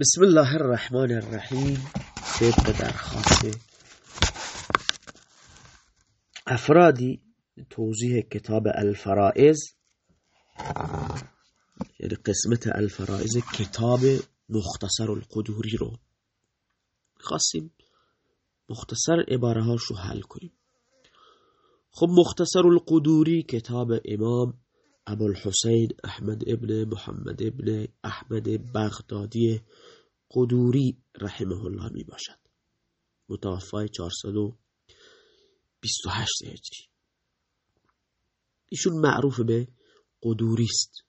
بسم الله الرحمن الرحیم طبق درخواست افرادی، توضیح کتاب الفرائز یعنی قسمت الفرائز کتاب مختصر القدوری رو۔ خواستیم مختصر عباره هاش رو حل کنیم۔ خب مختصر القدوری، کتاب امام ابو الحسین احمد ابن محمد ابن احمد بغدادی قدوری رحمه الله می باشد. متوفای 428 هجری. ایشون معروف به قدوری است.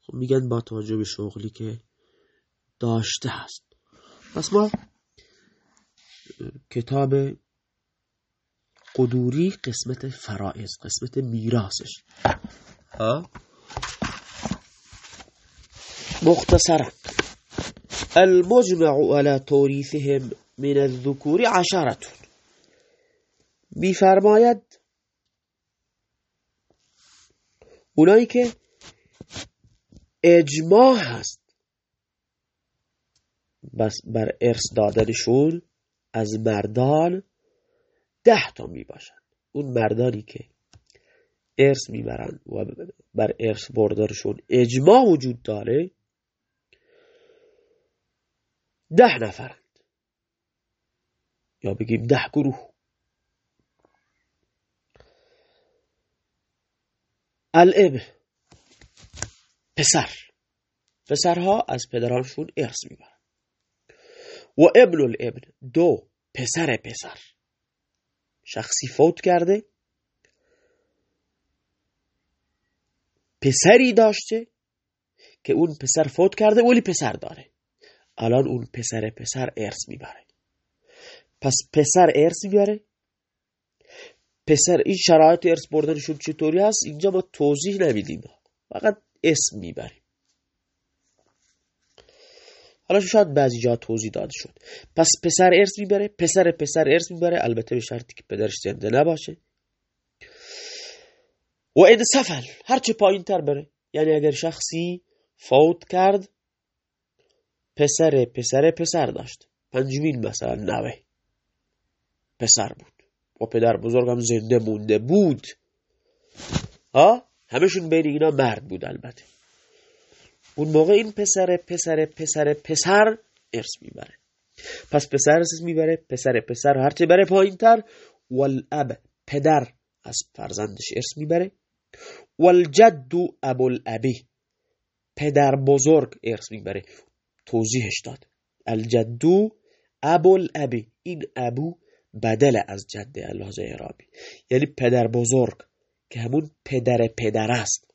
خب میگن با توجه به شغلی که داشته هست پس ما کتاب قدوری قسمت فرائض، قسمت میراثش. مختصرا. المجمع على توریثهم من الذكور عشرتون میفرماید، اونایی که اجماع هست، بس بر ارث دادنشون از مردان ده تا می باشند اون مردانی که ارث میبرند و بر ارث بردارشون اجماع وجود داره، ده نفرند. یا بگیم ده گروه. الابن، پسر. پسرها از پدرانشون ارث میبرند و ابن الابن، دو پسر پسر. شخصی فوت کرده. پسری داشته که اون پسر فوت کرده ولی پسر داره. الان اون پسر پسر ارث میبره. پس پسر ارث میبره. پسر این شرایط ارث بردنشون چطوری هست؟ اینجا ما توضیح نمیدیم. فقط اسم میبریم. حالا شاید بعضی جا توضیح داده شد. پس پسر ارث میبره. پسر پسر ارث میبره. البته به شرطی که پدرش زنده نباشه. و این سفل هرچه پایین تر بره. یعنی اگر شخصی فوت کرد، پسر پسر پسر داشت. پنجمین مثلا نوه. پسر بود. و پدر بزرگم زنده مونده بود. ها؟ همشون بین اینا مرد بود البته. اون موقع این پسر پسر پسر پسر ارث میبره. پس پسر ارث میبره، پسر پسر هرچه بره پایین تر، والاب، پدر از فرزندش ارث میبره. والجد ابو الابی. پدر بزرگ ارث میبره. توضیحش داد. الجدو ابو الابی. این ابو بدل از جده اللحظه اعرابی یعنی پدر بزرگ که همون پدر پدر است.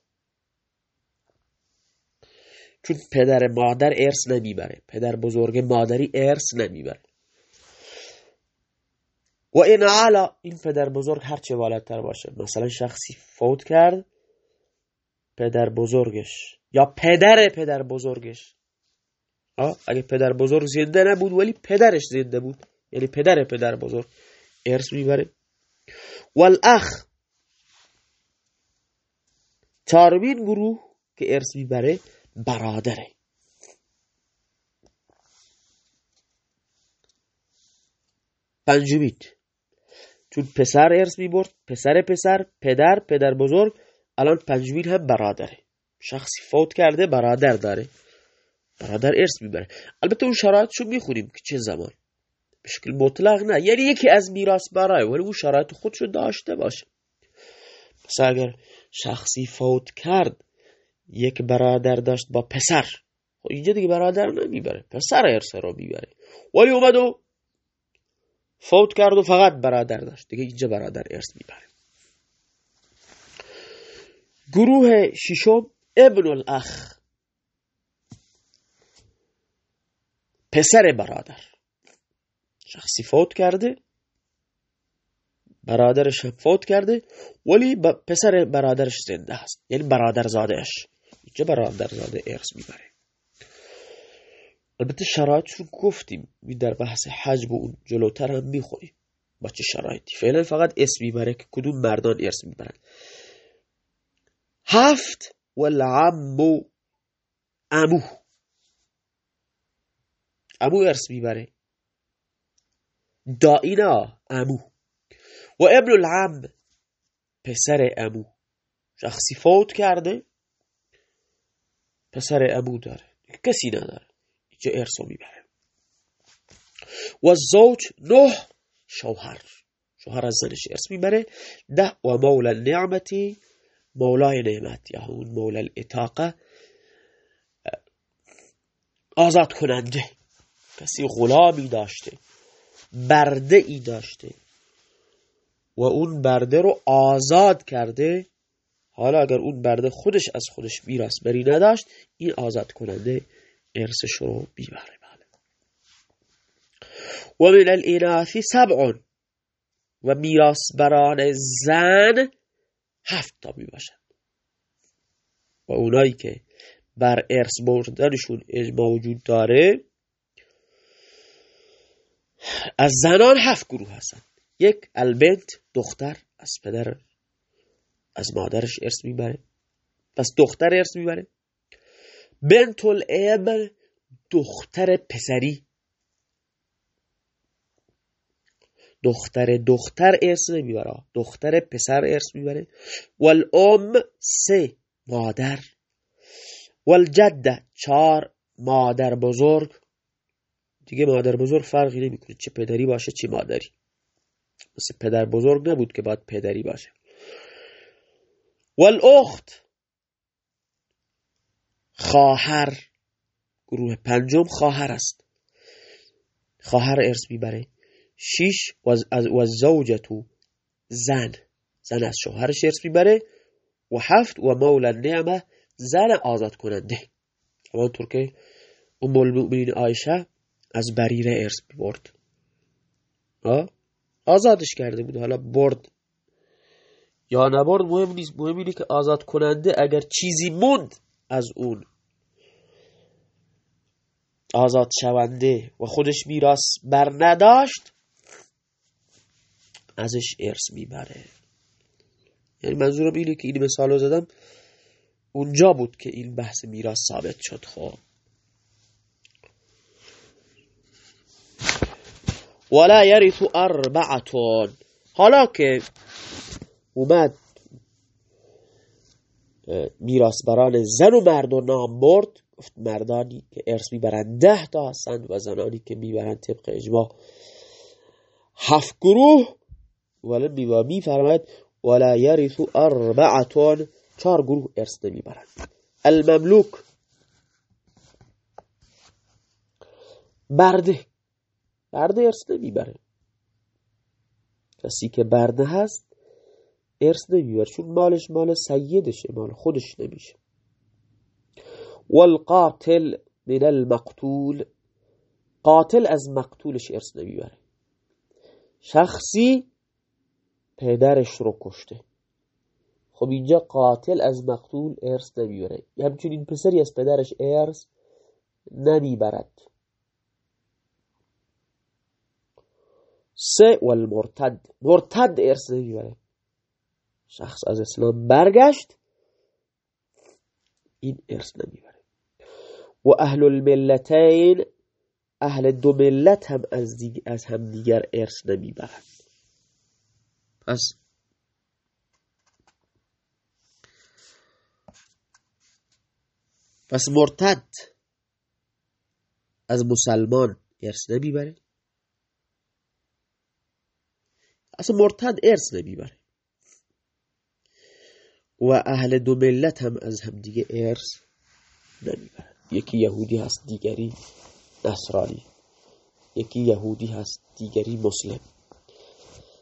چون پدر مادر ارث نمیبره. پدر بزرگ مادری ارث نمیبره. و این علا این پدر بزرگ هرچه والدتر باشه. مثلا شخصی فوت کرد، پدر بزرگش. یا پدر پدر بزرگش. اگه پدر بزرگ زنده نبود، ولی پدرش زنده بود. یعنی پدر پدر بزرگ. ارث میبره. والاخ چهارمین گروه که ارث میبره، برادره. پنجمین. چون پسر ارث میبرد، پسر پسر، پدر پدر بزرگ، الان پنجمین هم برادره. شخصی فوت کرده، برادر داره. برادر ارث میبره. البته اون شرایطشو میخونیم که چه زمان. به شکل مطلق نه. یعنی یکی از میراث برای، ولی اون شرایط خودشو داشته باشه. مثلا اگر شخصی فوت کرد، یک برادر داشت با پسر، خب اینجا دیگه برادر نمیبره. پسر ارث رو میبره. ولی اومد و فوت کرد و فقط برادر داشت. دیگه اینجا برادر ارث میبره. گروه ششم ابن الاخ. پسر برادر. شخصی فوت کرده. برادرش فوت کرده. ولی پسر برادرش زنده هست یعنی برادر زادهش اینجا برادر زاده ارث میبره. البته شرایطش رو گفتیم. در بحث حجب اون جلوتر هم میخوریم با چه شرایطی. فعلا فقط اسم میبره که کدوم مردان ارث میبرن. هفت والعمو امو امو ارث میبره. دائینا امو و ابن العم پسر امو شخصی فوت کرده. پسر امو داره. کسی نداره. اینجا ارث میبره و زوج نه شوهر۔ شوهر از زنش ارث میبره ده و مولا نعمتی مولای نعمت یا اون مولا الاتاقه آزاد کننده، کسی غلامی داشته برده ای داشته۔ و اون برده رو آزاد کرده، حالا اگر اون برده خودش از خودش میراث بری نداشت، این آزاد کننده ارثش رو بیبره بله و من الاناثی سبع و میراث بران زن هفت تا می باشند و اونایی که بر ارث بردنشون اجماع وجود داره، از زنان هفت گروه هستن. یک البنت، دختر، از پدر، از مادرش ارث میبره. پس دختر ارث میبره. بنت الابن دختر پسری. دختر دختر ارث نمیبره. دختر پسر ارث میبره. والام سه مادر. والجده چار مادر بزرگ. دیگه مادر بزرگ فرقی نمیکنه چه پدری باشه چه مادری. مثل پدر بزرگ نبود که باید پدری باشه. والاخت خواهر، گروه پنجم خواهر است. خواهر ارث میبره. شیش و زوجتو زن. زن از شوهرش ارث میبره. و هفت و مولا نعمه زن آزاد کننده همانطور که ام المؤمنین آیشه از بریره ارث برد آزادش کرده بود. حالا برد یا نبرد مهم نیست. مهم اینه که آزاد کننده اگر چیزی موند از اون. آزاد شونده و خودش میراث بر نداشت، ازش ارث میبره. یعنی منظورم اینه که این مثال رو زدم، اونجا بود که این بحث میراث ثابت شد. خب. ولا يرث اربعتون حالا که اومد میراث بران زن و مرد و نام برد گفت مردانی که ارث میبرن ده تا هستند و زنانی که میبرن طبق اجماع هفت گروه. ولی میفرماید، ولا يرث اربعتون. چهار گروه ارث نمیبرند. المملوک. برده. برده ارث نمیبره. کسی که برده هست ارث نمیبره چون مالش مال سیدشه، مال خودش نمیشه. والقاتل من المقتول، قاتل از مقتولش ارث نمیبره. شخصی پدرش رو کشته. خب اینجا قاتل از مقتول ارث نمیبره. همچنین پسری از پدرش ارث نمیبرد. سه، والمرتد. مرتد ارث نمیبره. شخص از اسلام برگشت این ارث نمیبره. و اهل الملتین اهل دو ملت هم از, دیگ از هم دیگر ارث نمیبرند پس پس مرتد از مسلمان ارث نمیبره. اصلا مرتد ارث نمیبره. و اهل دو ملت هم از هم دیگه ارث نمیبرن یکی یهودی هست، دیگری نصرانی. یکی یهودی هست، دیگری مسلم.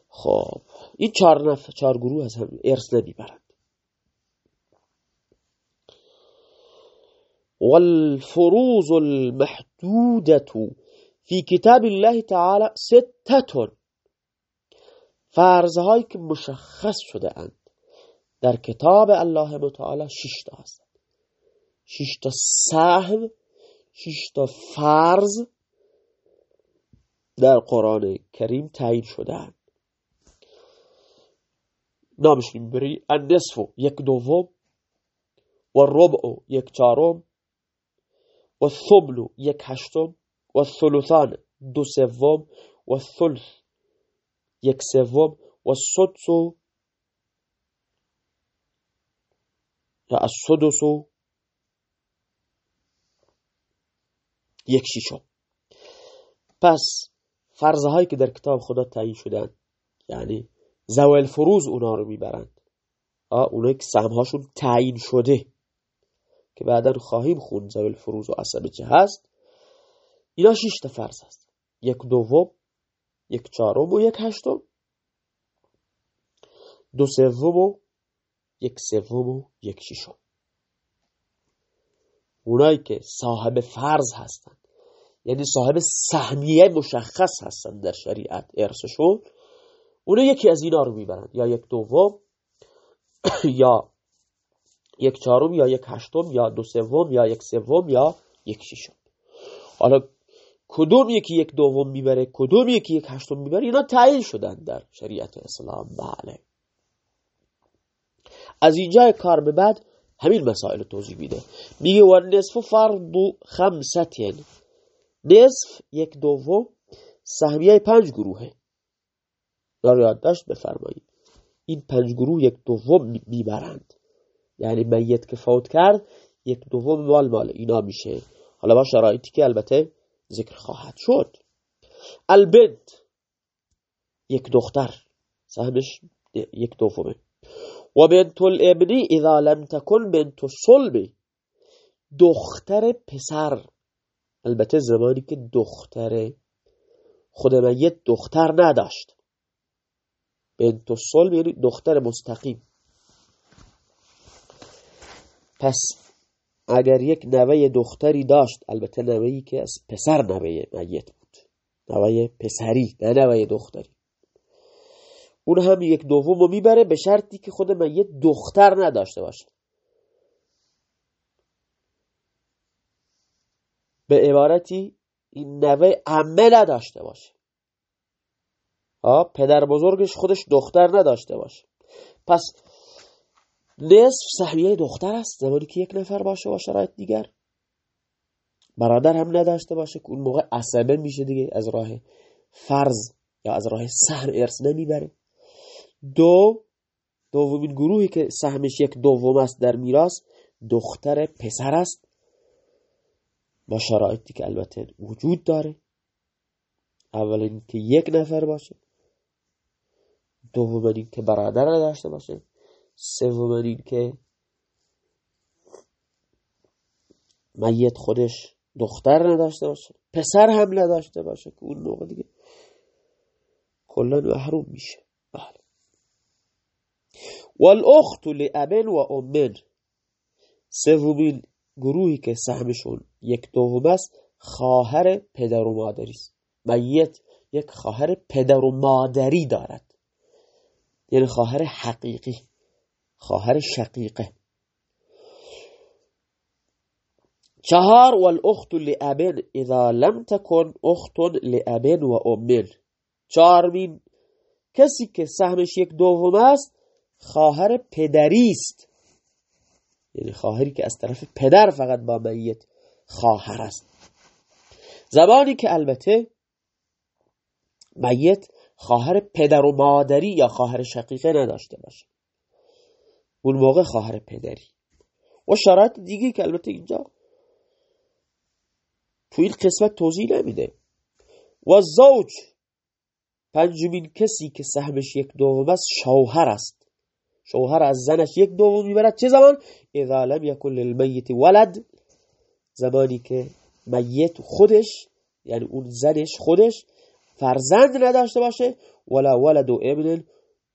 خب، این چهار نفر چهار گروه از هم ارث نمیبرند. والفروز المحدودة في كتاب الله تعالى ستة. فرضهایی که مشخص شده اند. در کتاب الله متعالی شش تا هستند شش تا سهم شش تا فرض در قرآن کریم تعیین شده اند نامش میبری النصف، یک دوم، و ربع یک چهارم، و ثمن یک هشتم، و الثلثان، دو سوم، و الثلث، یک سوم، و السدس یا السدس یک شیشم پس فرضه هایی که در کتاب خدا تعیین شدن یعنی زوال فروز اونا رو میبرند. اونایی که سهمهاشون تعیین شده که بعدا خواهیم خون زوال فروز و عصبه چه هست اینا شیش تا فرض هست. یک دوم، یک چهارم و یک هشتم. دو سوم و یک سوم و یک ششم. اونایی که صاحب فرض هستند یعنی صاحب سهمیه مشخص هستند در شریعت ارثشون، اونا یکی از اینا رو میبرند. یا یک دوم، یا یک چهارم، یا یک هشتم، یا دو سوم، یا یک سوم، یا یک ششم. حالا کدوم یکی یک دوم میبره، کدوم یکی یک هشتم میبره، اینا تعیین شدن در شریعت اسلام. بله. از اینجا کار به بعد همین مسائل توضیح میده. میگه و نصف فرض خمستین نصف یک دوم سهمیه پنج گروهه. دار یادداشت بفرمایید. این پنج گروه یک دوم میبرند. یعنی میت که فوت کرد، یک دوم مال مال اینا میشه. حالا با شرایطی که البته ذکر خواهد شد. البنت، یک دختر. سهمش یک دومه. و بنت الابنی اذا لم تکن بنت الصلب. دختر پسر. البته زمانی که دختر خود میت دختر نداشت. بنت الصلب یعنی دختر مستقیم. پس اگر یک نوه دختری داشت، البته نوهی که از پسر نوه میت بود. نوه پسری، نه نوه دختری. اون هم یک دوم رو میبره به شرطی که خود میت دختر نداشته باشه به عبارتی این نوه عمه نداشته باشه. پدر بزرگش خودش دختر نداشته باشه. پس نصف سهمیه دختر است، زمانی که یک نفر باشه با شرایط دیگر. برادر هم نداشته باشه که اون موقع عصبه میشه دیگه، از راه فرض یا از راه سهم ارث نمیبره. دو، دومین گروهی که سهمش یک دوم است در میراث، دختر پسر است. با شرایطی که البته وجود داره. اول اینکه یک نفر باشه. دوم اینکه برادر داشته باشه. سوم اینکه میت خودش دختر نداشته باشه. پسر هم نداشته باشه که اون موقع دیگه کلا محروم میشه. والاخت لابن و امن سومین گروهی که سهمشون یک دوم است، خواهر پدر و مادری. است میت یک خواهر پدر و مادری دارد. یعنی خواهر حقیقی، خواهر شقیقه. چهار والاخت لابن اذا لم تكن اخت لابن و امن چهارمین، کسی که سهمش یک دوم است خواهر پدری است. یعنی خواهری که از طرف پدر فقط با میت خواهر است. زبانی که البته میت خواهر پدر و مادری یا خواهر شقیقه نداشته باشه. اون موقع خواهر پدری. و شرایط دیگه که البته اینجا تو این قسمت توضیح نمیده. و زوج پنجمین کسی که سهمش یک دوم است، شوهر است. شوهر از زنش یک دوم میبرد. چه زمان؟ اذا لم یکن للمیت ولد. زمانی که میت خودش یعنی اون زنش خودش، فرزند نداشته باشه، ولا ولد و ابن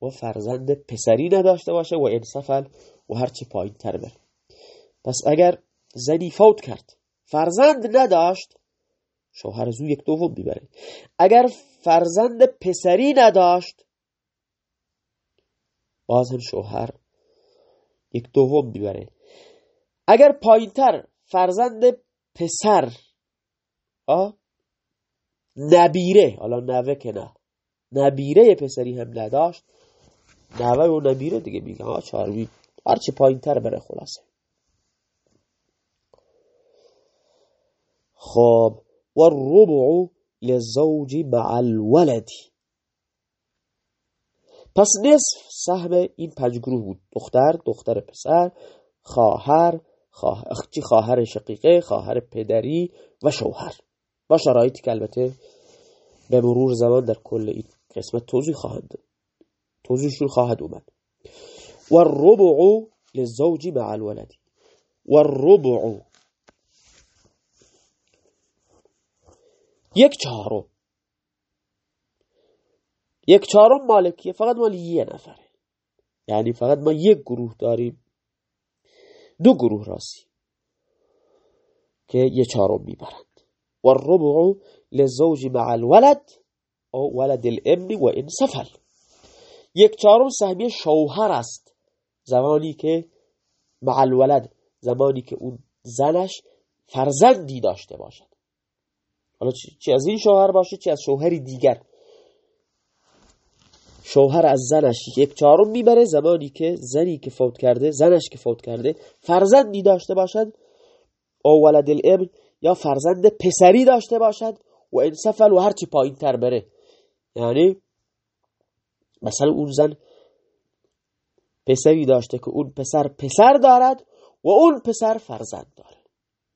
و فرزند پسری نداشته باشه، و انصفل و هرچی پایین تر بره. پس اگر زنی فوت کرد، فرزند نداشت، شوهر زو یک دوم میبره. اگر فرزند پسری نداشت باز هم شوهر یک دوم میبره. اگر پایینتر فرزند پسر آه نبیره، حالا نوه که نه، نبیره پسری هم نداشت، نوه و نبیره دیگه میگه ها چهارمی هرچی پایین تر بره خلاصه. خب و والربع للزوج مع الولد. پس نصف سهم این پنج گروه بود. دختر دختر پسر، خواهر خواهر خواهر شقیقه، خواهر پدری و شوهر. با شرایطی که البته به مرور زمان در کل این قسمت توضیح خواهند توضیحشون خواهد اومد. و الربع للزوج مع الولد. و الربع یک چهارم. یک چهارم مالکیه، فقط مال یه نفره. یعنی فقط ما یک گروه داریم. دو گروه راسی که یه چهارم میبرند. و الربع للزوج مع الولد او ولد الابن و ان سفل. یک چهارم سهمیه شوهر است. زمانی که مع الولد، زمانی که اون زنش فرزندی داشته باشد. حالا چی از این شوهر باشه، چی از شوهری دیگر؟ شوهر از زنش یک چهارم میبره. زمانی که زنی که فوت کرده، زنش که فوت کرده، فرزندی داشته باشد، او ولد الابن، یا فرزند پسری داشته باشد و این سفل و هرچی پایین تر بره. یعنی مثلا اون زن پسری داشته که اون پسر پسر دارد و اون پسر فرزند داره.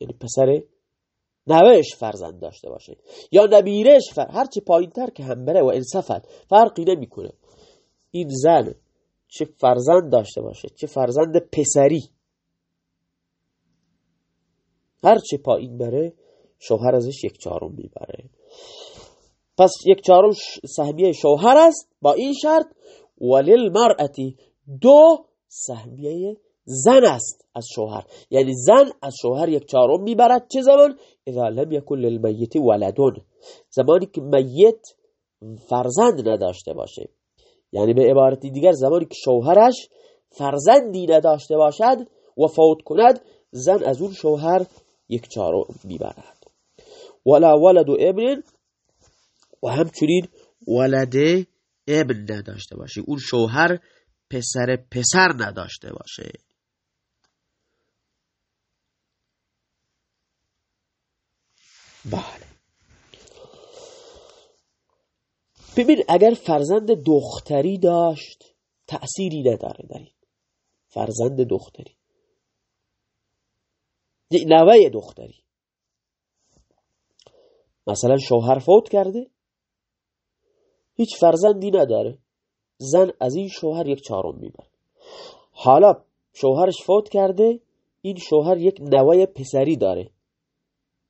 یعنی پسر نوش فرزند داشته باشه. یا نبیرش فر... هرچی پایین تر که هم بره و انصفت فرقی نمیکنه. این زن چه فرزند داشته باشه، چه فرزند پسری. هرچی پایین بره، شوهر ازش یک چهارم میبره. پس یک چهارم سهمیه شوهر است با این شرط ولیل مرأتی دو سهمیه زن است از شوهر. یعنی زن از شوهر یک چهارم میبرد. چه زمان؟ اذا لم یکن للمیت ولدون زمانی که میت فرزند نداشته باشه. یعنی به عبارت دیگر زمانی که شوهرش فرزندی نداشته باشد و فوت کند، زن از اون شوهر یک چهارم میبرد. ولا ولد و ابن و همچنین ولد ابن نداشته باشه. اون شوهر پسر پسر نداشته باشه. بله. ببین، اگر فرزند دختری داشت، تأثیری نداره در این. فرزند دختری. نوه دختری. مثلا شوهر فوت کرده. هیچ فرزندی نداره. زن از این شوهر یک چهارم میبره. حالا شوهرش فوت کرده، این شوهر یک نوه پسری داره.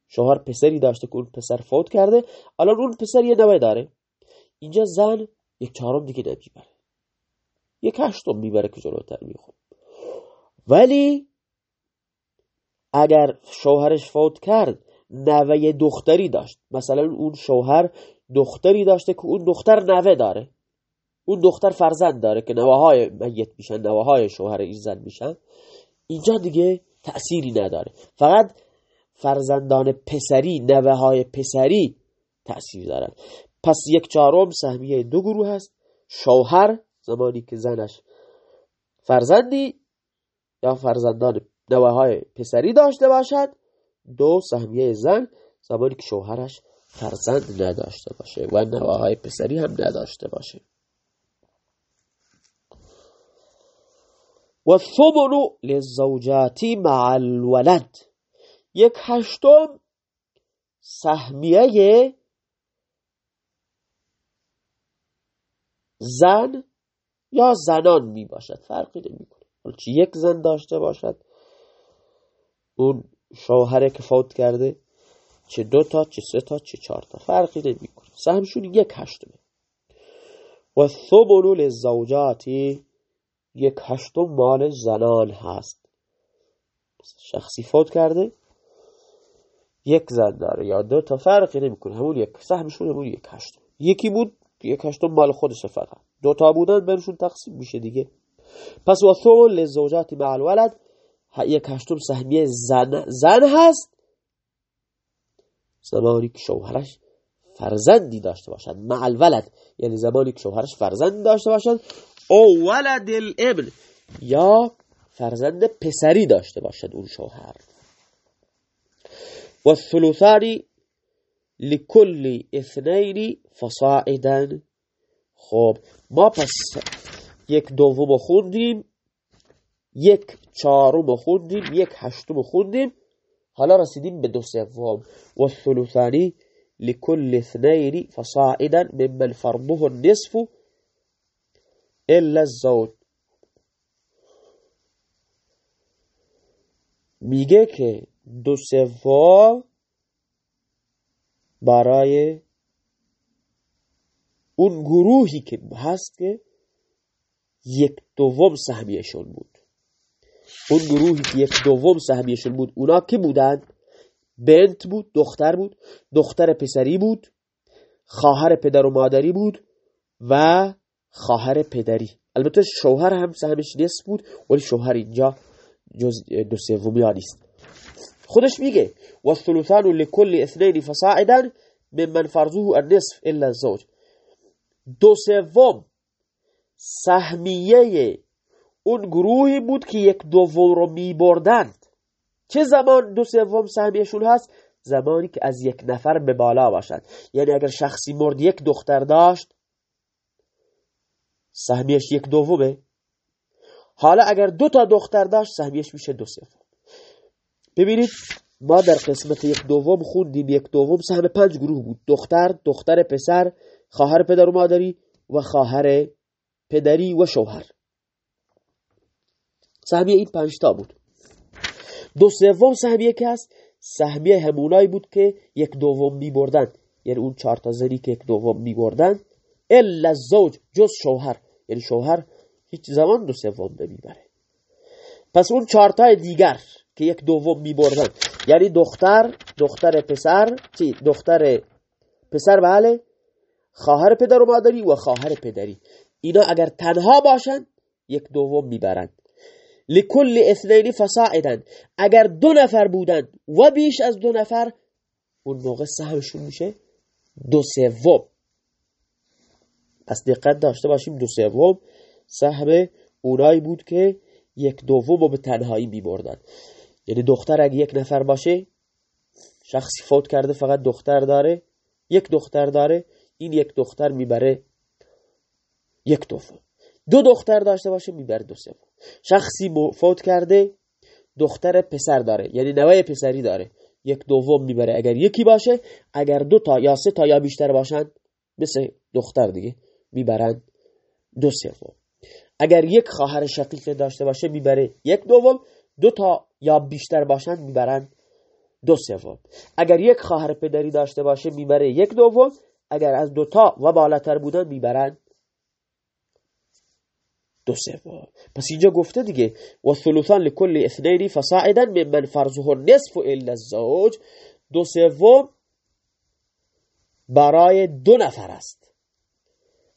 شوهر پسری داشته که اون پسر فوت کرده، الان اون پسر یه نوه داره. اینجا زن یک چهارم دیگه نمیبره یک هشتم میبره که جلوتر میخون ولی اگر شوهرش فوت کرد، نوه دختری داشت. مثلا اون شوهر دختری داشته که اون دختر نوه داره. اون دختر فرزند داره که نوه های میت میشن نوه های شوهر این زن میشن. اینجا دیگه تأثیری نداره. فقط فرزندان پسری نوه های پسری تأثیر دارن پس یک چهارم سهمیه دو گروه هست شوهر، زمانی که زنش فرزندی یا فرزندان نوه های پسری داشته باشد. دو سهمیه زن، زمانی که شوهرش فرزند نداشته باشه و نوه های پسری هم نداشته باشه. و ثمن للزوجاتی مع الولد. یک هشتم سهمیه زن یا زنان می باشد. فرقی نمی کنه. چی یک زن داشته باشد؟ اون شوهره که فوت کرده، چه دو تا، چه سه تا، چه چهار تا. فرقی نمی کنه. سهمشون یک هشتمه. و ثمن للزوجاتی یک هشتم مال زنان هست. شخصی فوت کرده یک زن داره یا دو تا، فرقی نمیکنه. همون یک سهمشون همون یک هشتم یکی بود، یک هشتم مال خودش فقط. دو تا بودن بینشون تقسیم میشه دیگه. پس و ثمن للزوجات مع الولد. یک هشتم سهمیه زن زن هست. زمانی که شوهرش فرزندی داشته باشد مع الولد یعنی زمانی که شوهرش فرزندی داشته باشد او ولد الابن، یا فرزند پسری داشته باشد اون شوهر. و الثلثانی لكل اثنين فصاعدا. خب، ما پس یک دوم خوندیم، یک چهارم خوندیم، یک هشتم خوندیم. حالا رسیدیم به دو سوم. و الثلثانی لكل اثنين فصاعدا ممن فرضه النصف الا الزوج. میگه که دو سوم برای اون گروهی که هست که یک دوم سهمیشون بود۔ اون گروهی که یک دوم سهمیشون بود۔ اونا که بودند؟ بنت بود، دختر بود، دختر پسری بود، خواهر پدر و مادری بود و خواهر پدری۔ البته شوهر هم سهمش نصف بود، ولی شوهر اینجا جز دو سومی نیست۔ خودش میگه. و الثلثان لكل اثنين فصاعدا ممن فرضه النصف الا الزوج. دو سوم، سهمیه اون گروهی بود که یک دوم رو میبردند. چه زمان دو سوم سهمیشون هست؟ زمانی که از یک نفر به بالا باشد یعنی اگر شخصی مرد یک دختر داشت سهمیش یک دومه. حالا اگر دو تا دختر داشت سهمیش میشه دو سوم. ببینید، ما در قسمت یک دوم خوندیم، یک دوم سهم پنج گروه بود. دختر دختر پسر، خواهر پدر و مادری و خواهر پدری و شوهر. سهمیه این پنج تا بود. دو سوم سهمیه که هست سهمیه همونایی بود که یک دوم می بردن. یعنی اون چهار تا زنی که یک دوم می بردن، الا الزوج، جز شوهر. یعنی شوهر هیچ زمان دو سوم نمیبره. پس اون چهار تا دیگر. که یک دوم می بردن یعنی دختر دختر پسر، چی؟ دختر پسر، بله. خواهر پدر و مادری و خواهر پدری. اینا اگر تنها باشن، یک دوم میبرند لکل اثنین فصاعدن اگر دو نفر بودن و بیش از دو نفر، اون موقع سهمشون میشه دو سوم. پس دقت داشته باشیم، دو سوم سهم اونایی بود که یک دوم رو به تنهایی میبردن. یعنی دختر اگه یک نفر باشه، شخصی فوت کرده، فقط دختر داره، یک دختر داره، این یک دختر میبره یک دوم دو دختر داشته باشه، میبره دو سوم شخصی فوت کرده، دختر پسر داره یعنی نوه پسری داره. یک دوم میبره. اگر یکی باشه، اگر دو تا یا سه تا یا بیشتر باشن، مثل دختر دیگه، میبرن دو سوم. اگر یک خواهر شقیق داشته باشه، میبره یک دوم. دو تا یا بیشتر باشن میبرن دو سوم اگر یک خواهر پدری داشته باشه، میبره یک دوم اگر از دو تا و بالاتر بودن، میبرن دو سوم پس اینجا گفته دیگه، و ثلثان لکل اثنین فصاعدا من فرضه نصف الا الزوج. دو سوم برای دو نفر است.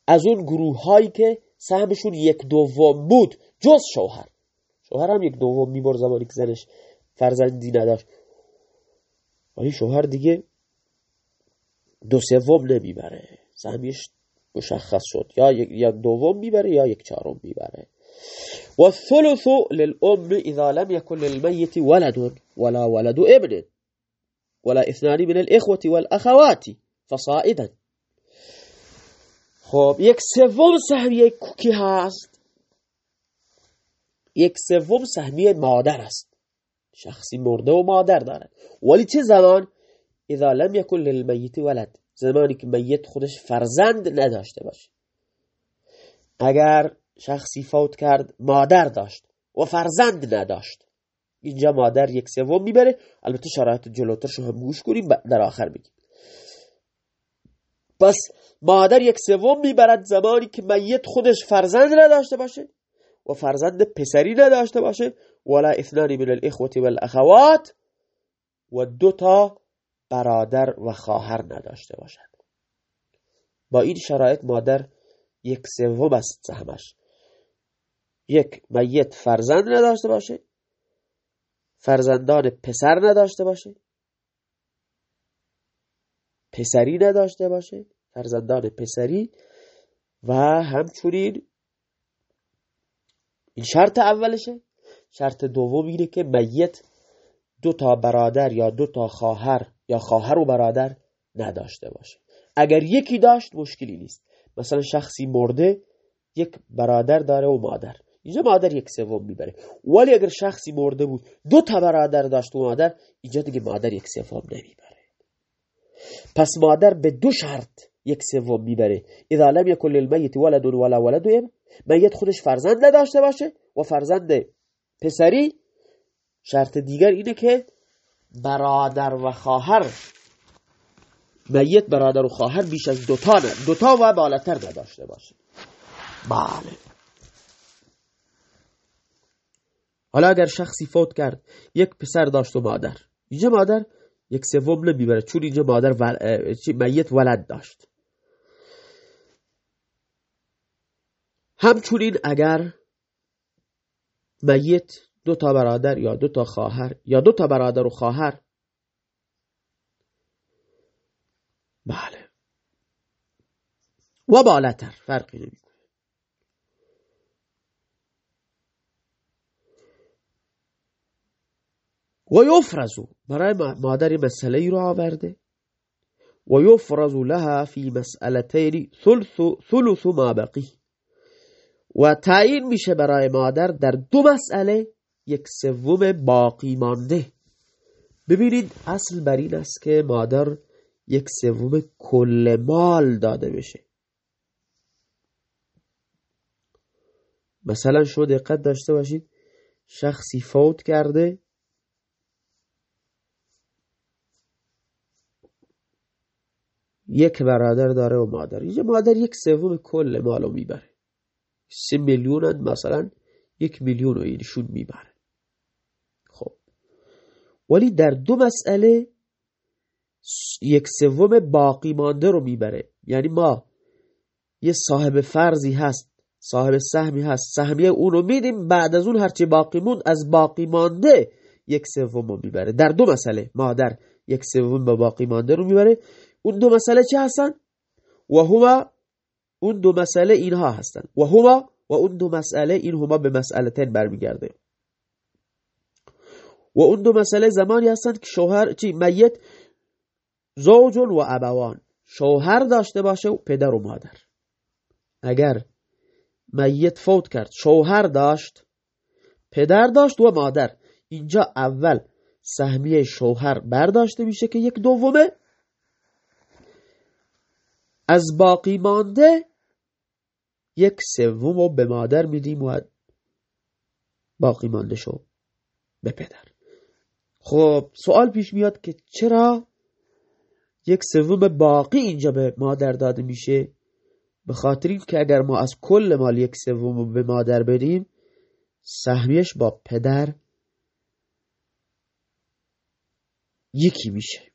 از اون گروه هایی که سهمشون یک دوم بود، جز شوهر. شوهر هم یک دوم میبر زمانی که زنش فرزندی نداشت. ولی شوهر دیگه دو سوم نمیبره. سهمیش مشخص شد. یا یک دوم میبره یا یک چهارم میبره. والثلث للأم إذا لم يكن للميت ولد ولا ولد ابن ولا اثنان من الإخوة والأخوات فصائدا خب، یک سوم سهمیه کی هست. یک سوم سهمیه مادر است. شخصی مرده و مادر دارد. ولی چه زمان؟ اذا لم يكن للميت ولد. زمانی که میت خودش فرزند نداشته باشه. اگر شخصی فوت کرد، مادر داشت و فرزند نداشت. اینجا مادر یک سوم میبره. البته شرایط جلوترش هم گوش کنیم در آخر بگیم پس مادر یک سوم میبرد زمانی که میت خودش فرزند نداشته باشه. و فرزند پسری نداشته باشه. ولا اثنان من الاخوه والاخوات. و دو تا برادر و خواهر نداشته باشد. با این شرایط مادر یک سوم است سهمش یک میت فرزند نداشته باشه. فرزندان پسر نداشته باشه. پسری نداشته باشه. فرزندان پسری. و همچنین این شرط اولشه. شرط دوم اینه که میت دو تا برادر یا دو تا خواهر یا خواهر و برادر نداشته باشه. اگر یکی داشت، مشکلی نیست. مثلا شخصی مرده، یک برادر داره و مادر. اینجا مادر یک سوم میبره. ولی اگر شخصی مرده بود، دو تا برادر داشت و مادر، اینجا دیگه مادر یک سوم نمیبره. پس مادر به دو شرط یک سوم میبره. اذا لم يكن للميت ولد ولا ولد ابن میت خودش فرزند نداشته باشه و فرزند پسری. شرط دیگر اینه که برادر و خواهر، میت برادر و خواهر بیش از دوتا نه. دوتا و بالاتر نداشته باشه. بله. حالا اگر شخصی فوت کرد، یک پسر داشت و مادر. اینجا مادر یک سوم نمیبره، چون اینجا مادر ول... میت ولد داشت. همچنین اگر میت دو تا برادر یا دو تا خواهر یا دو تا برادر و خواهر. بله. و بالاتر، فرقی نمی و یفرزو، برای مادر مسئله ای رو آورده. و یفرز لها فی مسئلتین ثلث ما بقی و تعیین میشه برای مادر در دو مسئله یک سوم باقی مانده. ببینید اصل بر این است که مادر یک سوم کل مال داده بشه. مثلا شما دقت داشته باشید، شخصی فوت کرده، یک برادر داره و مادر. اینجا مادر یک سوم کل مالو میبره. سه میلیون مثلا یک میلیون رو اینشون میبره خب. ولی در دو مسئله یک سوم باقی مانده رو میبره. یعنی ما یه صاحب فرضی هست، صاحب سهمی هست، سهمیه اون رو میدیم، بعد از اون هرچی باقی موند از باقی مانده یک سوم رو میبره. در دو مسئله مادر یک سوم با باقی مانده رو میبره. اون دو مسئله چه هستن؟ و هما اون دو مسئله اینها هستن. و هما و اون دو مسئله این هما به مسئلتین برمیگرده. و اون دو مسئله زمانی هستند که شوهر چی، میت زوج و ابوان. شوهر داشته باشه و پدر و مادر. اگر میت فوت کرد، شوهر داشت، پدر داشت و مادر. اینجا اول سهمیه شوهر برداشته میشه که یک دومه. از باقی مانده یک سوم رو به مادر میدیم و باقی مانده شو به پدر. خب، سوال پیش میاد که چرا یک سوم باقی اینجا به مادر داده میشه؟ به خاطر این که اگر ما از کل مال یک سوم رو به مادر بدیم، سهمیش با پدر یکی میشه.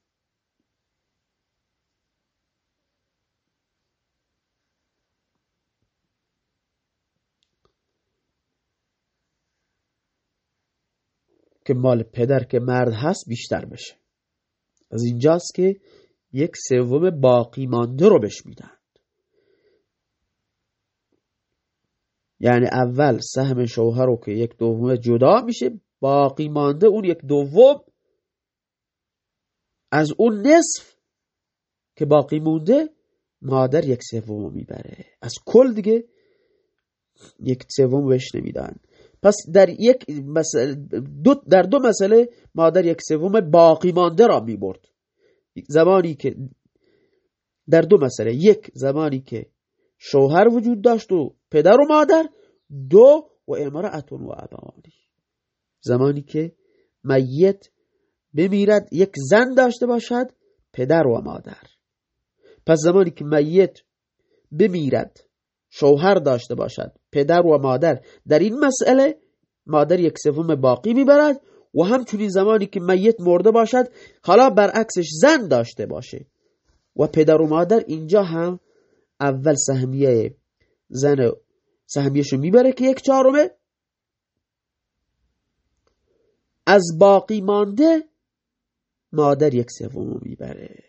که مال پدر که مرد هست بیشتر بشه. از اینجاست که یک سوم باقی مانده رو بهش میدن. یعنی اول سهم شوهر رو که یک دوم جدا میشه، باقی مانده اون یک دوم. از اون نصف که باقی مونده، مادر یک سوم میبره. از کل دیگه یک سوم بهش نمیدن. پس در یک مسئله، دو، در دو مسئله مادر یک سوم باقی مانده را می برد. زمانی که در دو مسئله، یک زمانی که شوهر وجود داشت و پدر و مادر، دو و امرأتون و ابوانی زمانی که میت بمیرد، یک زن داشته باشد، پدر و مادر. پس زمانی که میت بمیرد، شوهر داشته باشد پدر و مادر. در این مسئله، مادر یک سوم باقی میبرد و همچنین زمانی که میت مرده باشد، حالا برعکسش زن داشته باشه. و پدر و مادر اینجا هم اول سهمیه زن سهمیهشو میبره که یک چهارمه. از باقی مانده، مادر یک سوم میبره.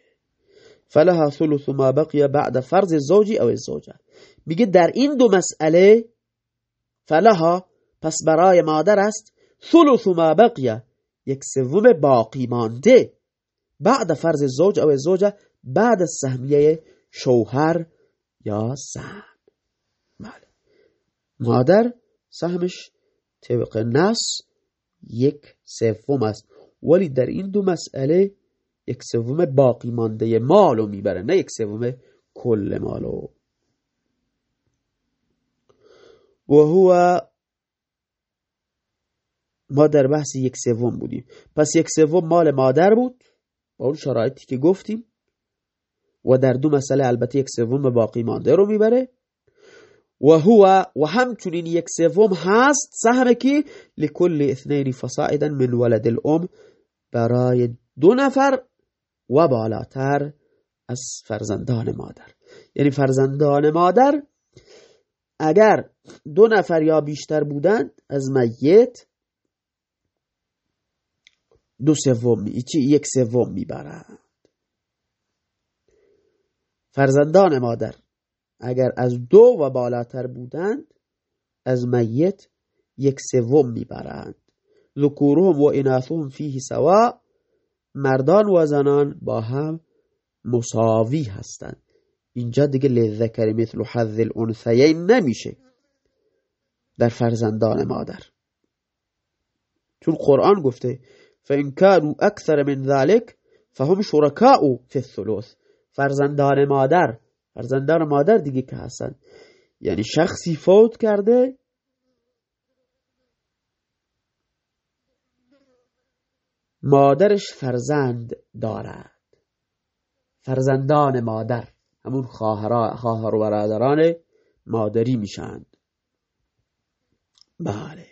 فلها ثلث ما بقی بعد فرض زوجی او الزوجه میگه در این دو مسئله فلها، پس برای مادر است، ثلث ما بقیه، یک سوم باقی مانده. بعد فرض زوج او زوجه بعد از سهمیه شوهر یا سهم. بله. مادر سهمش طبق نص یک سوم است. ولی در این دو مسئله یک سوم باقی مانده مالو میبره، نه یک سوم کل مالو و هو ما در بحث یک سوم بودیم. پس یک سوم مال مادر بود. با اون شرایطی که گفتیم. و در دو مسئله البته یک سوم باقی مانده رو میبره. و هو و همچنین یک سوم هست. سهم که لکل اثنین فصاعدا من ولد الام. برای دو نفر و بالاتر از فرزندان مادر. یعنی فرزندان مادر اگر دو نفر یا بیشتر بودند از میت دو سوم یک سوم میبرند. فرزندان مادر، اگر از دو و بالاتر بودند، از میت یک سوم میبرند. ذکورهم و اناثهم فیه سوا، مردان و زنان با هم مساوی هستند. اینجا دیگه لذکر مثل حظ الانثیین نمیشه. در فرزندان مادر. چون قرآن گفته، فإن كانوا أكثر من ذلك فهم شركاء في الثلث فرزندان مادر. فرزندان مادر دیگه که هستن. یعنی شخصی فوت کرده، مادرش فرزند دارد. فرزندان مادر. همون خواهر و برادران مادری میشند بله.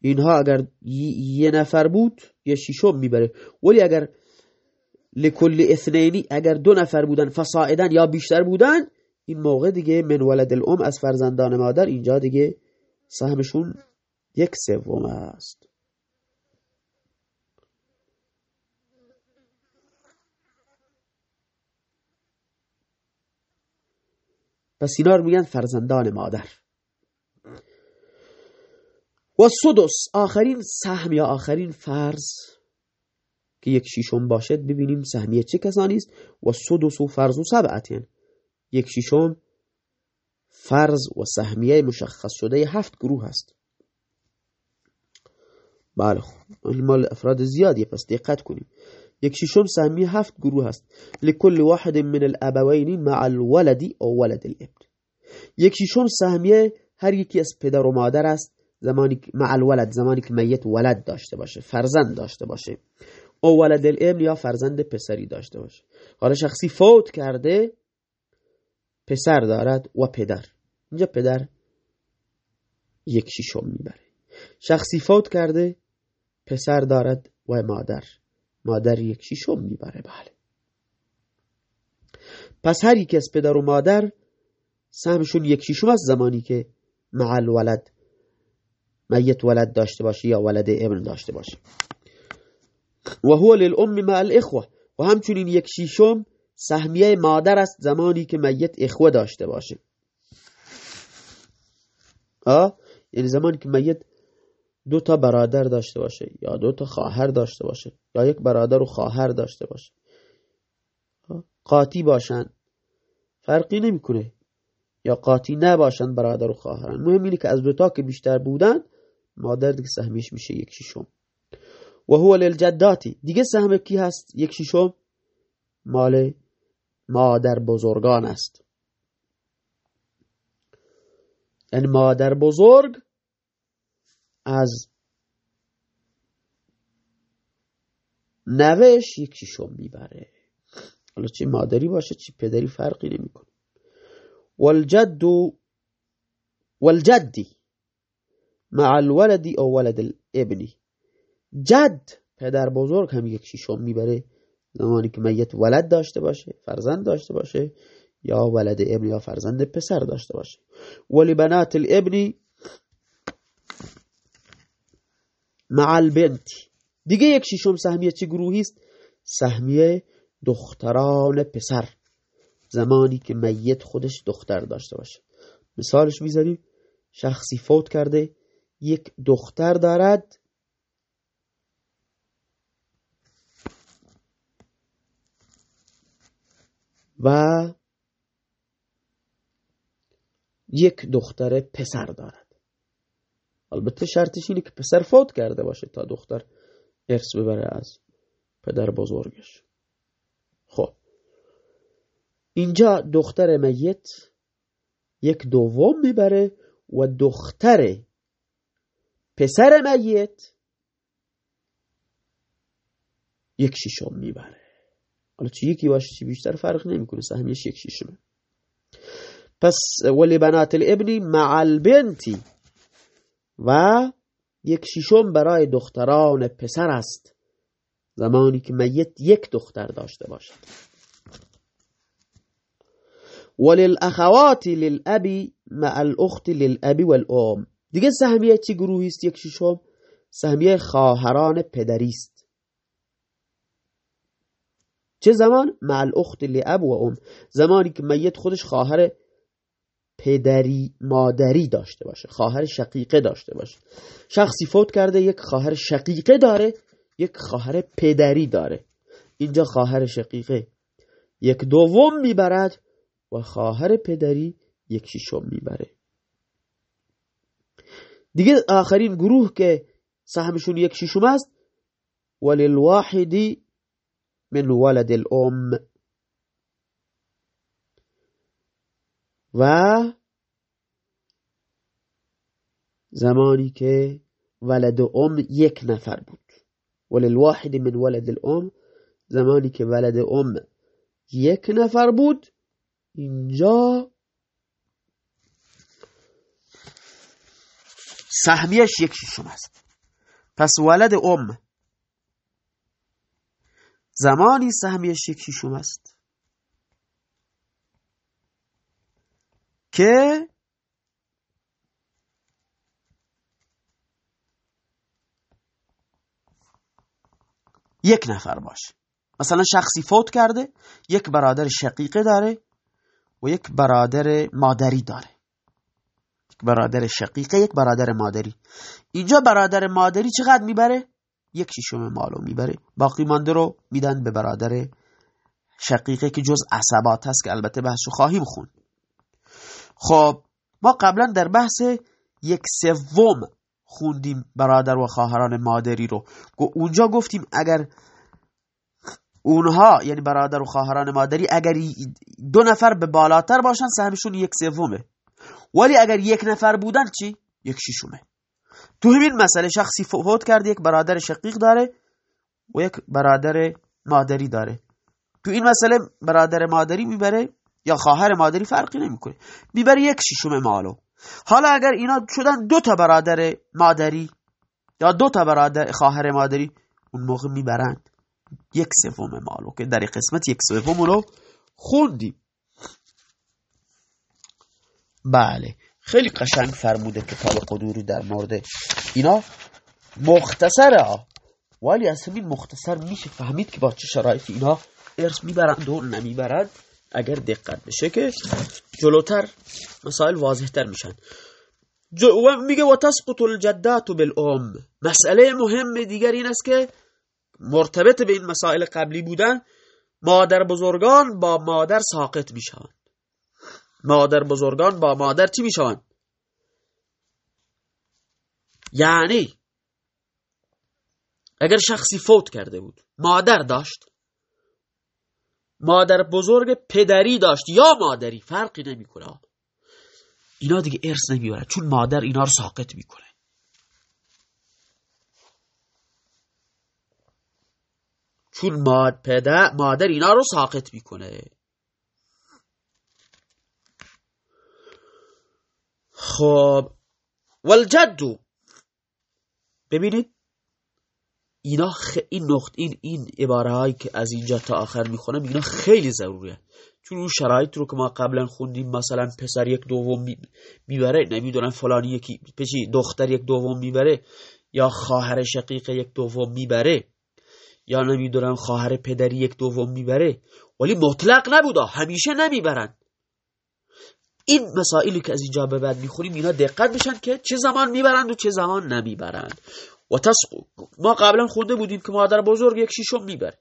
اینها اگر یه نفر بود، یه شیشم میبره. ولی اگر لکل اثنینی اگر دو نفر بودن فصاعدن یا بیشتر بودن، این موقع دیگه من ولد الام از فرزندان مادر اینجا دیگه سهمشون یک سوم است. پس اینا رو میگن فرزندان مادر. و سدس، آخرین سهم یا آخرین فرض که یک شیشم باشد، ببینیم سهمیه چه کسانی است. و سدس و فرض و سبعتین یعنی یک شیشم فرض و سهمیه مشخص شده هفت گروه هست. بله مال افراد زیادی، پس دقت کنیم. یک شیشم سهمیه هفت گروه هست. لكل واحد من الابوین مع الولد او ولد الابن. یک شیشم سهمیه هر یکی از پدر و مادر است. زمانی مع الولد، زمانی که میت ولد داشته باشه، فرزند داشته باشه. او ولد الابن یا فرزند پسری داشته باشه. حالا شخصی فوت کرده، پسر دارد و پدر. اینجا پدر یک شیشم میبره. شخصی فوت کرده، پسر دارد و مادر. مادر یک شیشم میبره. بله. پس هر یک از پدر و مادر سهمشون یک شیشم از زمانی که مع الولد میت ولد داشته باشه یا ولد ابن داشته باشه. و هو للام مع الاخوه و همچنین یک شیشم سهمیه مادر است زمانی که میت اخوه داشته باشه. آه؟ یعنی زمانی که میت دو تا برادر داشته باشه یا دو تا خواهر داشته باشه یا یک برادر و خواهر داشته باشه. قاطی باشن، فرقی نمیکنه. یا قاطی نباشن، برادر و خواهرن. مهم اینه که از دوتا که بیشتر بودن، مادر دیگه سهمیش میشه یک شیشم و هو للجداتی. دیگه سهم کی هست؟ یک شیشم مال مادر بزرگان است. یعنی مادر بزرگ از نوش یک شیشم میبره. حالا چه مادری باشه چه پدری فرقی نمیکنه. والجد والجدی مع الولد او ولد الابنی جد پدر بزرگ هم یک شیشم میبره. زمانی که میت ولد داشته باشه، فرزند داشته باشه، یا ولد ابن یا فرزند پسر داشته باشه. ولی بنات الابنی مع البنت. دیگه یک شیشم سهمیه چه گروهی است؟ سهمیه دختران پسر. زمانی که میت خودش دختر داشته باشه. مثالش میذاریم شخصی فوت کرده. یک دختر دارد. و یک دختر پسر دارد. البته شرطش اینه که پسر فوت کرده باشه تا دختر ارث ببره از پدر بزرگش. خب. اینجا دختر میت یک دوم میبره و دختر پسر میت یک شیشم میبره. حالا چی یکی باشه چی بیشتر فرق نمیکنه، سهمیش یک شیشمه پس، ولی بنات الابنی مع البنتی و یک شیشم برای دختران پسر است زمانی که میت یک دختر داشته باشد. وللاخوات للابی مع الاخت للابی والام دیگه سهمیه چی گروهی است یک شیشم سهمیه خواهران پدری است. چه زمان؟ مع الاخت لاب و ام زمانی که میت خودش خواهر پدری، مادری داشته باشه، خواهر شقیقه داشته باشه. شخصی فوت کرده، یک خواهر شقیقه داره، یک خواهر پدری داره. اینجا خواهر شقیقه یک دوم میبرد و خواهر پدری یک شیشم میبره. دیگه آخرین گروه که سهمشون یک شیشم است، وللواحدی من ولد الام. و زمانی که ولد ام یک نفر بود. وللواحد من ولد الام. زمانی که ولد ام یک نفر بود. اینجا سهمیش یک شیشم است. پس ولد ام. زمانی سهمیش یک شیشم است. که یک نفر باشه. مثلا شخصی فوت کرده، یک برادر شقیقه داره و یک برادر مادری داره. یک برادر شقیقه، یک برادر مادری. اینجا برادر مادری چقدر میبره؟ یک شیشم مالو میبره. باقی مانده رو میدن به برادر شقیقه که جز عصبات هست که البته بحثو خواهیم خون خب، ما قبلا در بحث یک سوم خوندیم برادر و خواهران مادری رو. اونجا گفتیم اگر اونها یعنی برادر و خواهران مادری، اگر دو نفر به بالاتر باشن، سهمشون یک سومه. ولی اگر یک نفر بودن، چی؟ یک شیشومه تو همین مسئله شخصی فوت کرده یک برادر شقیق داره و یک برادر مادری داره. تو این مسئله برادر مادری میبره یا خواهر مادری فرقی نمیکنه. میبره یک شیشوم مالو. حالا اگر اینا شدن دو تا برادر مادری یا دو تا برادر خواهر مادری، اون موقع میبرند. یک سوم مالو که در قسمت یک سوم رو خوندیم. بله. خیلی قشنگ فرموده کتاب قدوری در مورد اینا. مختصره ولی از همین مختصر میشه فهمید که با چه شرایطی اینا ارث میبرند و نمیبرند. اگر دقت بشه که جلوتر مسائل واضحتر میشن. و میگه و تسقط الجدات بالام مسئله مهم دیگر این است که مرتبط به این مسائل قبلی بودن، مادر بزرگان با مادر ساقط میشوند. مادر بزرگان با مادر چی میشوند؟ یعنی اگر شخصی فوت کرده بود، مادر داشت مادر بزرگ پدری داشت. یا مادری؟ فرقی نمیکنه. اینا دیگه ارث نمیبرد چون مادر اینا رو ساقط میکنه. چون ماد پدر مادر اینا رو ساقط میکنه. خب. والجدو ببینید. اینا خ... این نقط این این عباره هایی که از اینجا تا آخر میخونم، اینا خیلی ضروریه. چون اون شرایط رو که ما قبلا خوندیم، مثلا پسر یک دوم میبره، نمیدونم فلانی یکی پشی دختر یک دوم میبره یا خواهر شقیق یک دوم میبره یا نمیدونم خواهر پدری یک دوم میبره. ولی مطلق نبودا همیشه نمیبرن. این مسائلی که از اینجا به بعد میخوریم اینا دقت بشن که چه زمان میبرند و چه زمان نمیبرند. و تسقو. ما قبلا خونده بودیم که مادر بزرگ یک شیشم میبره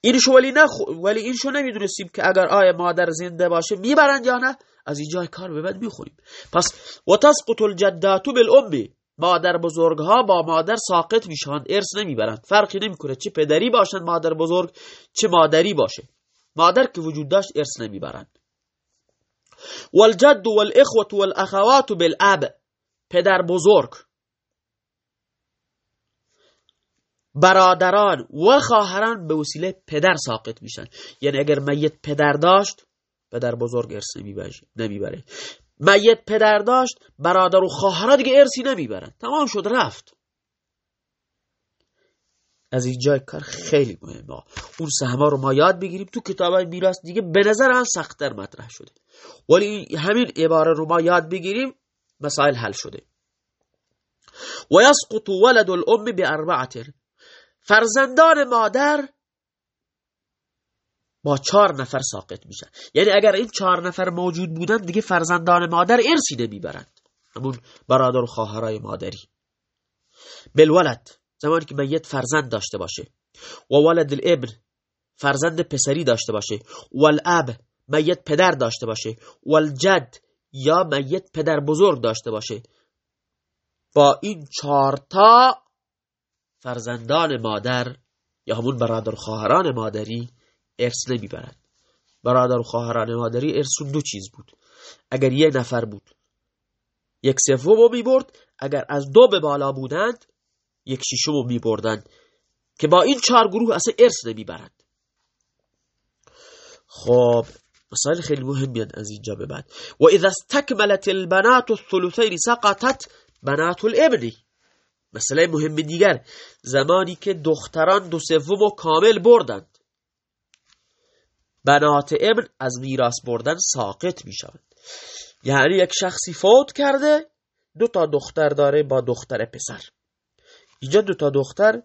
اینشو ولی نخ ولی اینشو نمیدونستیم که اگر آیا مادر زنده باشه میبرند یا نه. از اینجا کار به بعد میخوریم. پس و تسقط الجدات بالام مادر بزرگ ها با مادر ساقط میشن ارث نمیبرند. فرقی نمیکنه چه پدری باشند مادر بزرگ، چه مادری باشه. مادر که وجود داشت ارث نمیبرند. والجد والاخوه والاخوات بالاب پدر بزرگ. برادران و خواهران به وسیله پدر ساقط میشن. یعنی اگر میت پدر داشت، پدر بزرگ ارث نمیبره. میت پدر داشت، برادر و خواهران دیگه ارثی نمیبرن. تمام شد، رفت. از اینجا کار خیلی مهمه. اون سهما رو ما یاد بگیریم. تو کتاب میراث دیگه به نظر هم سختتر مطرح شده. ولی همین عباره رو ما یاد بگیریم، مسائل حل شده. و یسقط ولد الام باربعه فرزندان مادر با چهار نفر ساقط میشن. یعنی اگر این چهار نفر موجود بودن، دیگه فرزندان مادر ارسی نمیبرند. همون برادر و خواهرای مادری. بالولد، زمانی که میت فرزند داشته باشه. و ولد الابن، فرزند پسری داشته باشه. والاب میت پدر داشته باشه. والجد یا میت پدر بزرگ داشته باشه. با این چهارتا فرزندان مادر یا همون برادر خواهران مادری ارث نمیبرند. برادر و خواهران مادری ارث دو چیز بود. اگر یک نفر بود، یک سوم رو میبرد، اگر از دو به بالا بودند، یک ششم رو میبردند، که با این چهار گروه اصلا ارث نمیبرند. خب، مسائل خیلی مهمی از اینجا به بعد. و اذا استکملت البنات الثلثین سقطت بنات الابن. مسئله مهم دیگر، زمانی که دختران دو سوم و کامل بردند. بنات ابن از میراث بردن ساقط می شوند یعنی یک شخصی فوت کرده، دو تا دختر داره با دختر پسر. اینجا دو تا دختر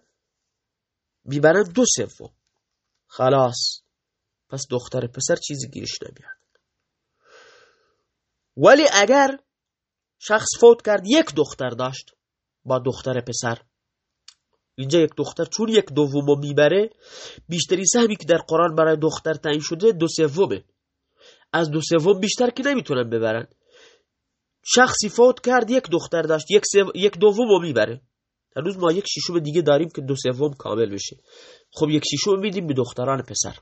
میبرن دو سوم. خلاص. پس دختر پسر چیزی گیرش نمیاد ولی اگر شخص فوت کرد، یک دختر داشت با دختر پسر. اینجا یک دختر چون یک دومو میبره بیشتری سهمی که در قرآن برای دختر تعیین شده دو سومه. از دو سوم بیشتر که نمیتونن ببرن. شخصی فوت کرد یک دختر داشت یک, سو... یک دومو میبره. هنوز ما یک شیشوم دیگه داریم که دو سوم کامل بشه. خب یک شیشوم میدیم به دختران پسر.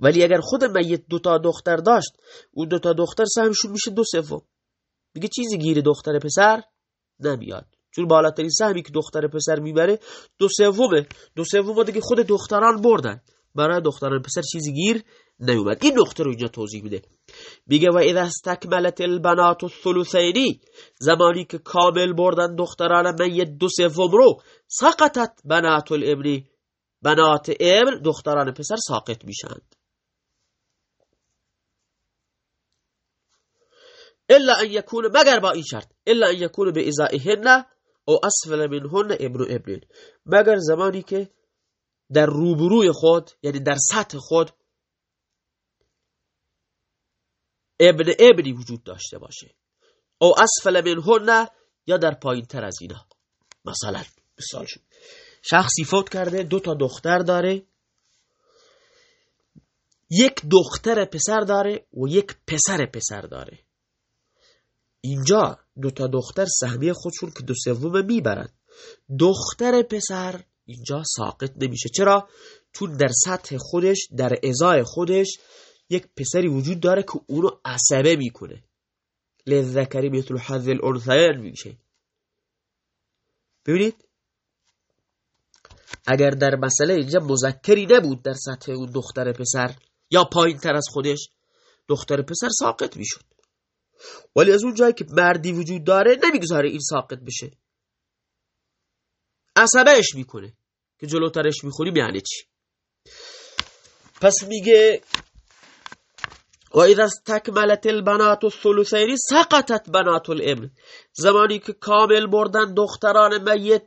ولی اگر خود میت دو تا دختر داشت اون دو تا دختر سهمشون میشه دو سوم. دیگه چیزی گیر دختر پسر؟ نمیاد. چون بالاترین سهمی که دختر پسر میبره، دو سومه. دو سوم دیگه خود دختران بردن. برای دختران پسر چیزی گیر نیومد. این نقطه رو اینجا توضیح میده. میگه و اذا استکملت البنات الثلثینی زمانی که کامل بردن دختران میت دو سوم رو، سقطت بنات الابن. بنات ابن دختران پسر ساقط میشند الا ان يكون مگر با این شرط. الا ان يكون به ازائهن او اسفل منهن ابن ابن مگر زمانی که در روبروی خود یعنی در سطح خود، ابن ابنی وجود داشته باشه. او اسفل منهن یا در پایین تر از اینا. مثلا، مثال شد. شخصی فوت کرده، دو تا دختر داره. یک دختر پسر داره و یک پسر پسر داره. اینجا دو تا دختر سهمیه خودشون که دو سوم میبرند دختر پسر اینجا ساقط نمیشه. چرا؟ چون در سطح خودش، در ازای خودش یک پسری وجود داره که اونو عصبه میکنه. لذکری مثل حظ الانثیین میشه. ببینید؟ اگر در مسئله اینجا مذکری نبود در سطح اون دختر پسر یا پایین تر از خودش، دختر پسر ساقط میشد. ولی از اون جایی که مردی وجود داره، نمیگذاره این ساقط بشه. عصبهش میکنه که جلوترش میخونیم یعنی چی؟ پس میگه و اذا استکملت البنات الثلثین سقطت بنات الابن زمانی که کامل بردن دختران میت،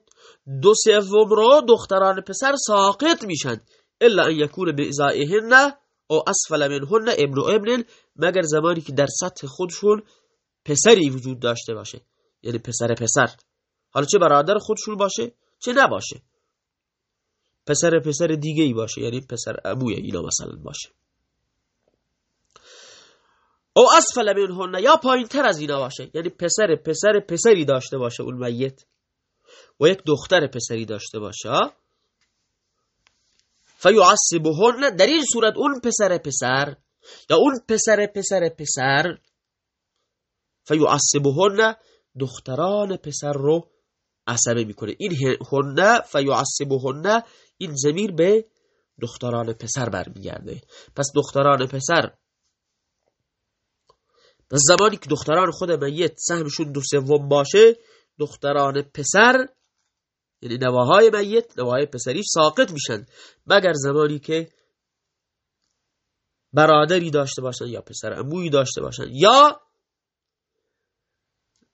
دو سوم رو دختران پسر ساقط میشن. الا ان یکون به ازائهن او اسفل منهن ابن ابن مگر زمانی که در سطح خودشون پسری وجود داشته باشه. یعنی پسر پسر. حالا چه برادر خودشون باشه، چه نباشه. پسر پسر دیگه ای باشه یعنی پسر ابوی اینا مثلا باشه. او اسفل منهن، یا پایین تر از اینا باشه. یعنی پسر پسر پسری داشته باشه اون میت. و یک دختر پسری داشته باشه فیعصبهن، در این صورت اون پسر پسر یا اون پسر پسر پسر فیعصبهن دختران پسر رو عصبه میکنه این هنه فیعصبهن این زمیر به دختران پسر برمیگرده پس دختران پسر پس زمانی که دختران خود میت سهمشون دو سوم باشه دختران پسر یعنی نواهای میت نواهای پسریش ساقط میشن مگر زمانی که برادری داشته باشن یا پسر اموی داشته باشن یا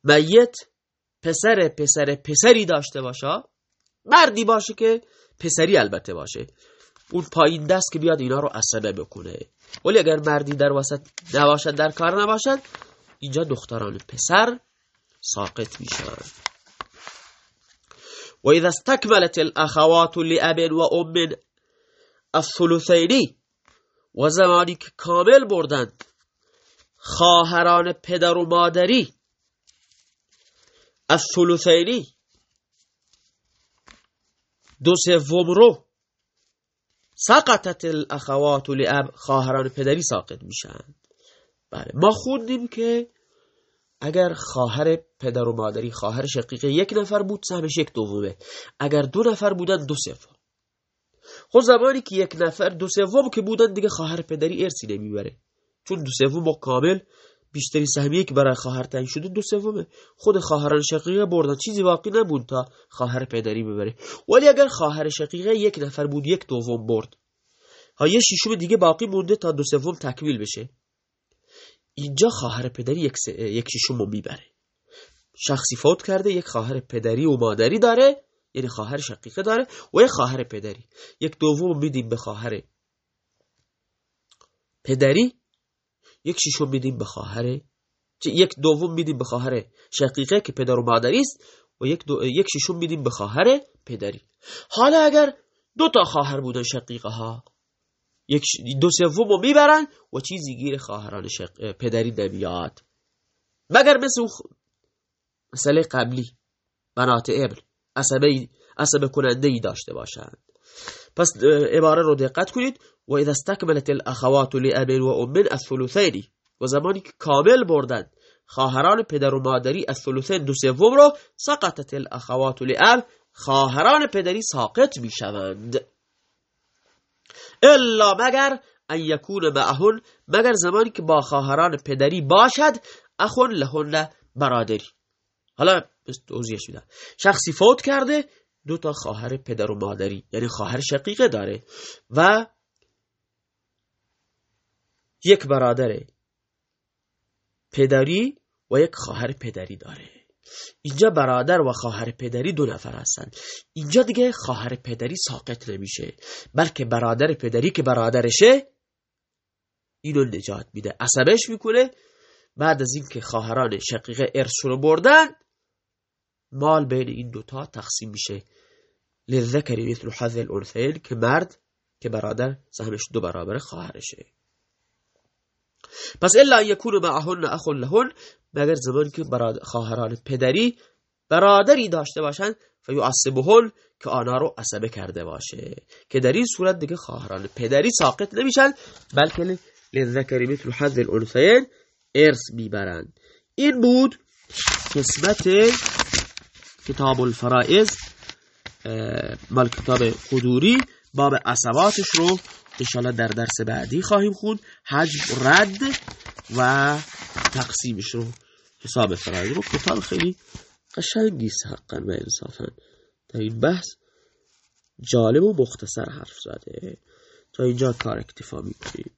میت پسر پسر پسری داشته باشه، مردی باشه که پسری البته باشه. اون پایین دست که بیاد اینا رو عصبه بکنه. ولی اگر مردی در وسط نباشد، در کار نباشد، اینجا دختران پسر ساقط میشن. و اذا استکملت الاخوات لأب و ام الثلثینی و زمانی که کامل بردند خواهران پدر و مادری. الثلثینی دو سوم رو. سقطت الاخوات لاب خواهران پدری ساقط میشن. بله، ما خوندیم که اگر خواهر پدر و مادری، خواهر شقیقه یک نفر بود سهمش یک دومه. اگر دو نفر بودن، دو سوم. خب زمانی که یک نفر دو سوم که بودن دیگه خواهر پدری ارسی نمیبره. چون دو سوم کامل بیشتری سهمیه که برای خواهر تعیین شده دو سومه. خود خواهران شقیقه بردن. چیزی باقی نبود تا خواهر پدری ببره. ولی اگر خواهر شقیقه یک نفر بود یک دوم برد. ها یه شیشم دیگه باقی مونده تا دو سوم تکمیل بشه. اینجا خواهر پدری یک, س... یک شیشم رو میبره. شخصی فوت کرده یک خواهر پدری و مادری داره. یعنی خواهر شقیقه داره و یک خواهر پدری. یک دوم میدیم به خواهر پدری، یک شیشم میدیم به خواهر، یک دوم میدیم به خواهر شقیقه که پدر و مادری است و یک دو... یک شیشم میدیم به خواهر پدری. حالا اگر دو تا خواهر بودن شقیقه ها یک دو سوم رو میبرن و چیزی گیر خواهران شق... پدری نمیاد. مگر مثل مسئله قبلی بنات ابن عصبه, عصبه کننده ای داشته باشند. پس عباره رو دقت کنید. و اذا استكملت الاخوات لاب و ام الثلثين و زمانی که کامل بردن خواهران پدر و مادری الثلثین دو سوم رو سقطت الاخوات لاب خواهران پدری ساقط میشوند. الا مگر ان یکون معهن مگر زمانی که با خواهران پدری باشد اخون لهن برادری. حالا توضیحش میدم. شخصی فوت کرده، دو تا خواهر پدر و مادری یعنی خواهر شقیقه داره و یک برادر پدری و یک خواهر پدری داره. اینجا برادر و خواهر پدری دو نفر هستن. اینجا دیگه خواهر پدری ساقط نمیشه، بلکه برادر پدری که برادرشه اینو نجات میده. عصبش میکنه، بعد از اینکه خواهران شقیقه ارث رو بردن مال بین این دوتا تقسیم میشه لذکر مثل حظ الانثین که مرد، که برادر سهمش دو برابر خواهرشه. پس الا یکون معهن اخ لهن، مگر زمان که خواهران پدری برادری داشته باشند، فیعصبهن که آنها رو عصبه کرده باشه. که در این صورت دیگه خواهران پدری ساقط نمیشن، بلکه لذکر مثل حظ الانثین ارث میبرند. این بود قسمت کتاب الفرائض مال کتاب قدوری باب عصباتش رو انشاءالله در درس بعدی خواهیم خون حجب رد و تقسیمش رو، حساب فرائض رو. کتاب خیلی قشنگیست حقا و انصافا در این بحث جالب و مختصر حرف زده. تا اینجا کار اکتفا میکنیم.